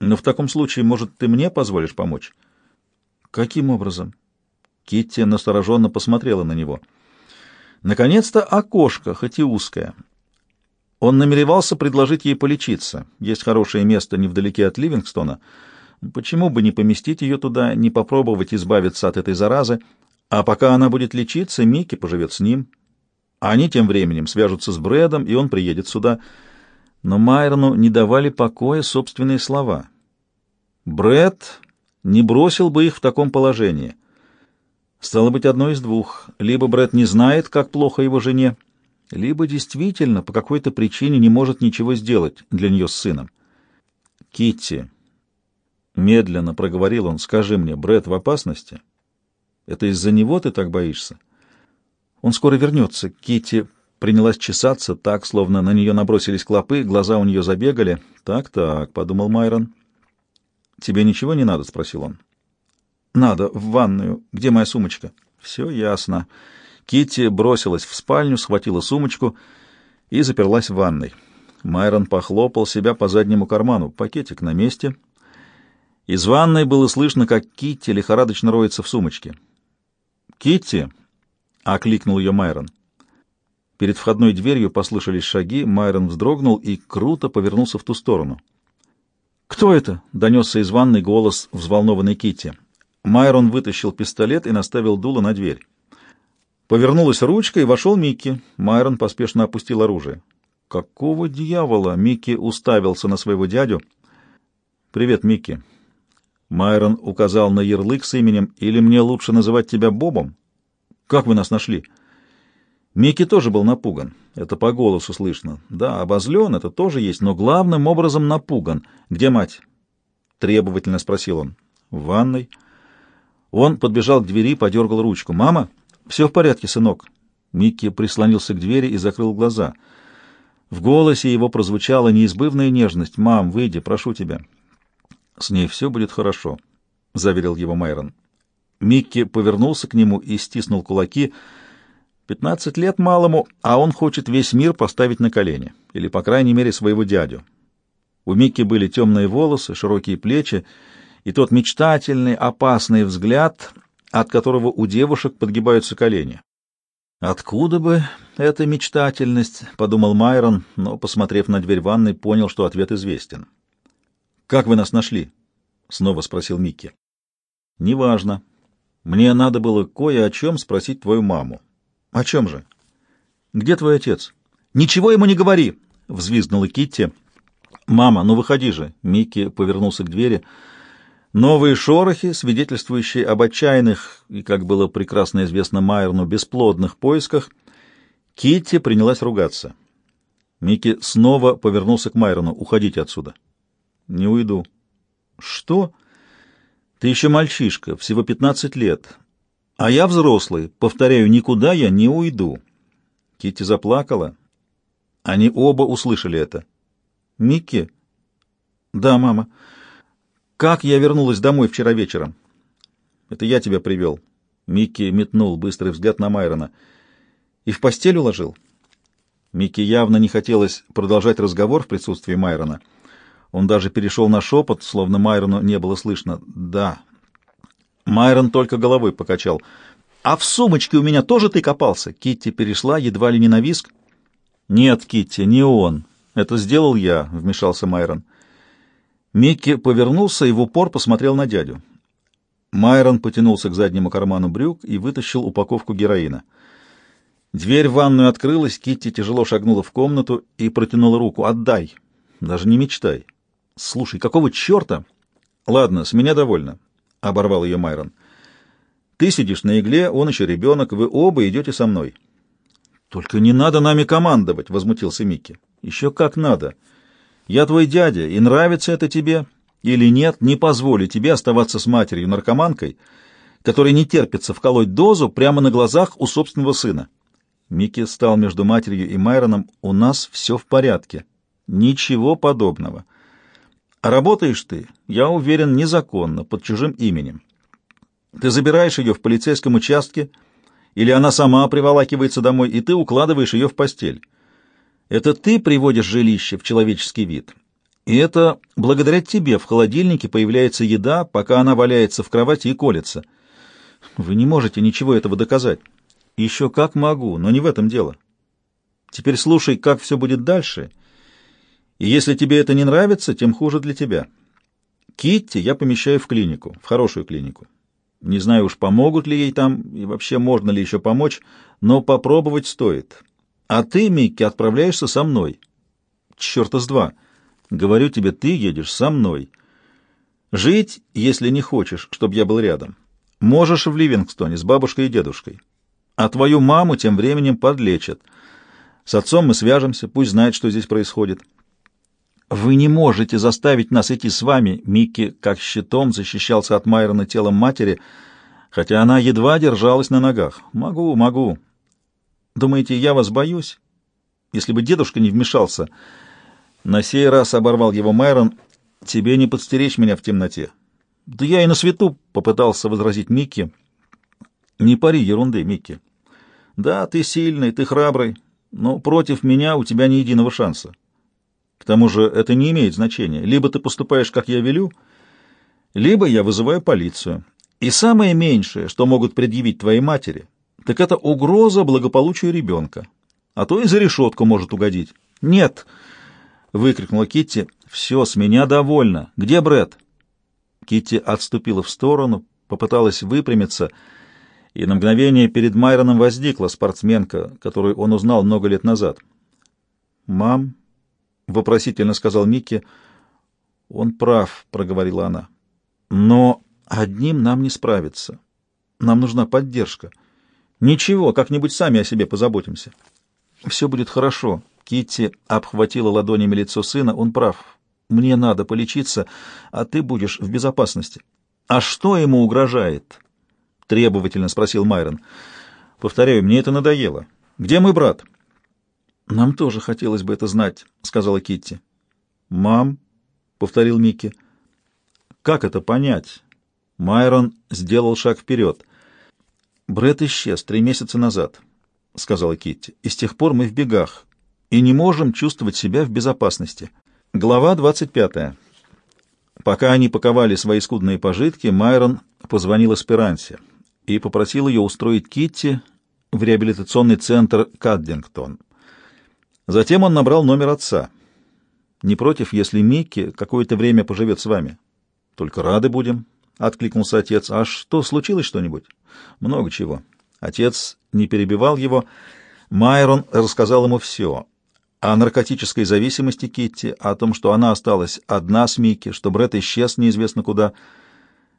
Но в таком случае, может, ты мне позволишь помочь? Каким образом? Китти настороженно посмотрела на него. Наконец-то окошко, хоть и узкое. Он намеревался предложить ей полечиться. Есть хорошее место невдалеке от Ливингстона. Почему бы не поместить ее туда, не попробовать избавиться от этой заразы? А пока она будет лечиться, Микки поживет с ним. Они тем временем свяжутся с Брэдом, и он приедет сюда. Но Майрону не давали покоя собственные слова. Брэд не бросил бы их в таком положении. Стало быть, одно из двух. Либо Брэд не знает, как плохо его жене, либо действительно по какой-то причине не может ничего сделать для нее с сыном. Китти, медленно проговорил он, скажи мне, Брэд в опасности? Это из-за него ты так боишься? Он скоро вернется. Китти принялась чесаться так, словно на нее набросились клопы, глаза у нее забегали. Так-так, подумал Майрон. Тебе ничего не надо, спросил он. Надо в ванную. Где моя сумочка? Все ясно. Китти бросилась в спальню, схватила сумочку и заперлась в ванной. Майрон похлопал себя по заднему карману. Пакетик на месте. Из ванной было слышно, как Китти лихорадочно роется в сумочке. «Китти!» — окликнул ее Майрон. Перед входной дверью послышались шаги, Майрон вздрогнул и круто повернулся в ту сторону. «Кто это?» — донесся из ванной голос взволнованной Китти. Майрон вытащил пистолет и наставил дуло на дверь. Повернулась ручка, и вошел Микки. Майрон поспешно опустил оружие. «Какого дьявола?» — Микки уставился на своего дядю. «Привет, Микки». Майрон указал на ярлык с именем. «Или мне лучше называть тебя Бобом?» «Как вы нас нашли?» Микки тоже был напуган. Это по голосу слышно. Да, обозлен, это тоже есть, но главным образом напуган. «Где мать?» — требовательно спросил он. «В ванной». Он подбежал к двери, подергал ручку. «Мама?» «Все в порядке, сынок». Микки прислонился к двери и закрыл глаза. В голосе его прозвучала неизбывная нежность. «Мам, выйди, прошу тебя». «С ней все будет хорошо», — заверил его Майрон. Микки повернулся к нему и стиснул кулаки. «Пятнадцать лет малому, а он хочет весь мир поставить на колени, или, по крайней мере, своего дядю». У Микки были темные волосы, широкие плечи и тот мечтательный, опасный взгляд, от которого у девушек подгибаются колени. «Откуда бы эта мечтательность?» — подумал Майрон, но, посмотрев на дверь ванной, понял, что ответ известен. «Как вы нас нашли?» — снова спросил Микки. «Неважно. Мне надо было кое о чем спросить твою маму». «О чем же?» «Где твой отец?» «Ничего ему не говори!» — взвизгнула Китти. «Мама, ну выходи же!» — Микки повернулся к двери — Новые шорохи, свидетельствующие об отчаянных и, как было прекрасно известно Майерну, бесплодных поисках, Китти принялась ругаться. Микки снова повернулся к Майрону. «Уходите отсюда». «Не уйду». «Что?» «Ты еще мальчишка, всего пятнадцать лет. А я взрослый. Повторяю, никуда я не уйду». Китти заплакала. Они оба услышали это. «Микки?» «Да, мама». Как я вернулась домой вчера вечером? Это я тебя привел. Микки метнул быстрый взгляд на Майрона. И в постель уложил? Микки явно не хотелось продолжать разговор в присутствии Майрона. Он даже перешел на шепот, словно Майрону не было слышно. «Да». Майрон только головой покачал. «А в сумочке у меня тоже ты копался?» Китти перешла едва ли не на виск. «Нет, Китти, не он. Это сделал я», — вмешался Майрон. Микки повернулся и в упор посмотрел на дядю. Майрон потянулся к заднему карману брюк и вытащил упаковку героина. Дверь в ванную открылась, Китти тяжело шагнула в комнату и протянула руку. «Отдай! Даже не мечтай!» «Слушай, какого черта?» «Ладно, с меня довольно», — оборвал ее Майрон. «Ты сидишь на игле, он еще ребенок, вы оба идете со мной». «Только не надо нами командовать», — возмутился Микки. «Еще как надо». Я твой дядя, и нравится это тебе или нет, не позволю тебе оставаться с матерью-наркоманкой, которой не терпится вколоть дозу прямо на глазах у собственного сына. Микки стал между матерью и Майроном. У нас все в порядке. Ничего подобного. А работаешь ты, я уверен, незаконно, под чужим именем. Ты забираешь ее в полицейском участке, или она сама приволакивается домой, и ты укладываешь ее в постель. Это ты приводишь жилище в человеческий вид. И это благодаря тебе в холодильнике появляется еда, пока она валяется в кровати и колется. Вы не можете ничего этого доказать. Еще как могу, но не в этом дело. Теперь слушай, как все будет дальше. И если тебе это не нравится, тем хуже для тебя. Китти я помещаю в клинику, в хорошую клинику. Не знаю уж, помогут ли ей там, и вообще можно ли еще помочь, но попробовать стоит. А ты, Микки, отправляешься со мной. Черта с два. Говорю тебе, ты едешь со мной. Жить, если не хочешь, чтобы я был рядом. Можешь в Ливингстоне с бабушкой и дедушкой. А твою маму тем временем подлечат. С отцом мы свяжемся, пусть знает, что здесь происходит. Вы не можете заставить нас идти с вами. Микки, как щитом, защищался от Майрона телом матери, хотя она едва держалась на ногах. Могу, могу. Думаете, я вас боюсь? Если бы дедушка не вмешался... На сей раз оборвал его Майрон. «Тебе не подстеречь меня в темноте». «Да я и на свету», — попытался возразить Микки. «Не пари ерунды, Микки. Да, ты сильный, ты храбрый, но против меня у тебя ни единого шанса. К тому же это не имеет значения. Либо ты поступаешь, как я велю, либо я вызываю полицию. И самое меньшее, что могут предъявить твоей матери, так это угроза благополучию ребенка. А то и за решетку может угодить. Нет!» — выкрикнула Китти. «Все, с меня довольно. Где Бред? Китти отступила в сторону, попыталась выпрямиться, и на мгновение перед Майроном возникла спортсменка, которую он узнал много лет назад. «Мам?» — вопросительно сказал Микки. «Он прав», — проговорила она. «Но одним нам не справиться. Нам нужна поддержка. Ничего, как-нибудь сами о себе позаботимся. Все будет хорошо». Китти обхватила ладонями лицо сына. Он прав. Мне надо полечиться, а ты будешь в безопасности. А что ему угрожает? Требовательно спросил Майрон. Повторяю, мне это надоело. Где мой брат? Нам тоже хотелось бы это знать, сказала Китти. Мам, повторил Микки. Как это понять? Майрон сделал шаг вперед. Бред исчез три месяца назад, сказала Китти. И с тех пор мы в бегах и не можем чувствовать себя в безопасности. Глава 25. Пока они паковали свои скудные пожитки, Майрон позвонил Эсперансе и попросил ее устроить Китти в реабилитационный центр Каддингтон. Затем он набрал номер отца. «Не против, если Микки какое-то время поживет с вами?» «Только рады будем», — откликнулся отец. «А что, случилось что-нибудь?» «Много чего». Отец не перебивал его. Майрон рассказал ему все о наркотической зависимости Китти, о том, что она осталась одна с Микки, что Брэд исчез неизвестно куда —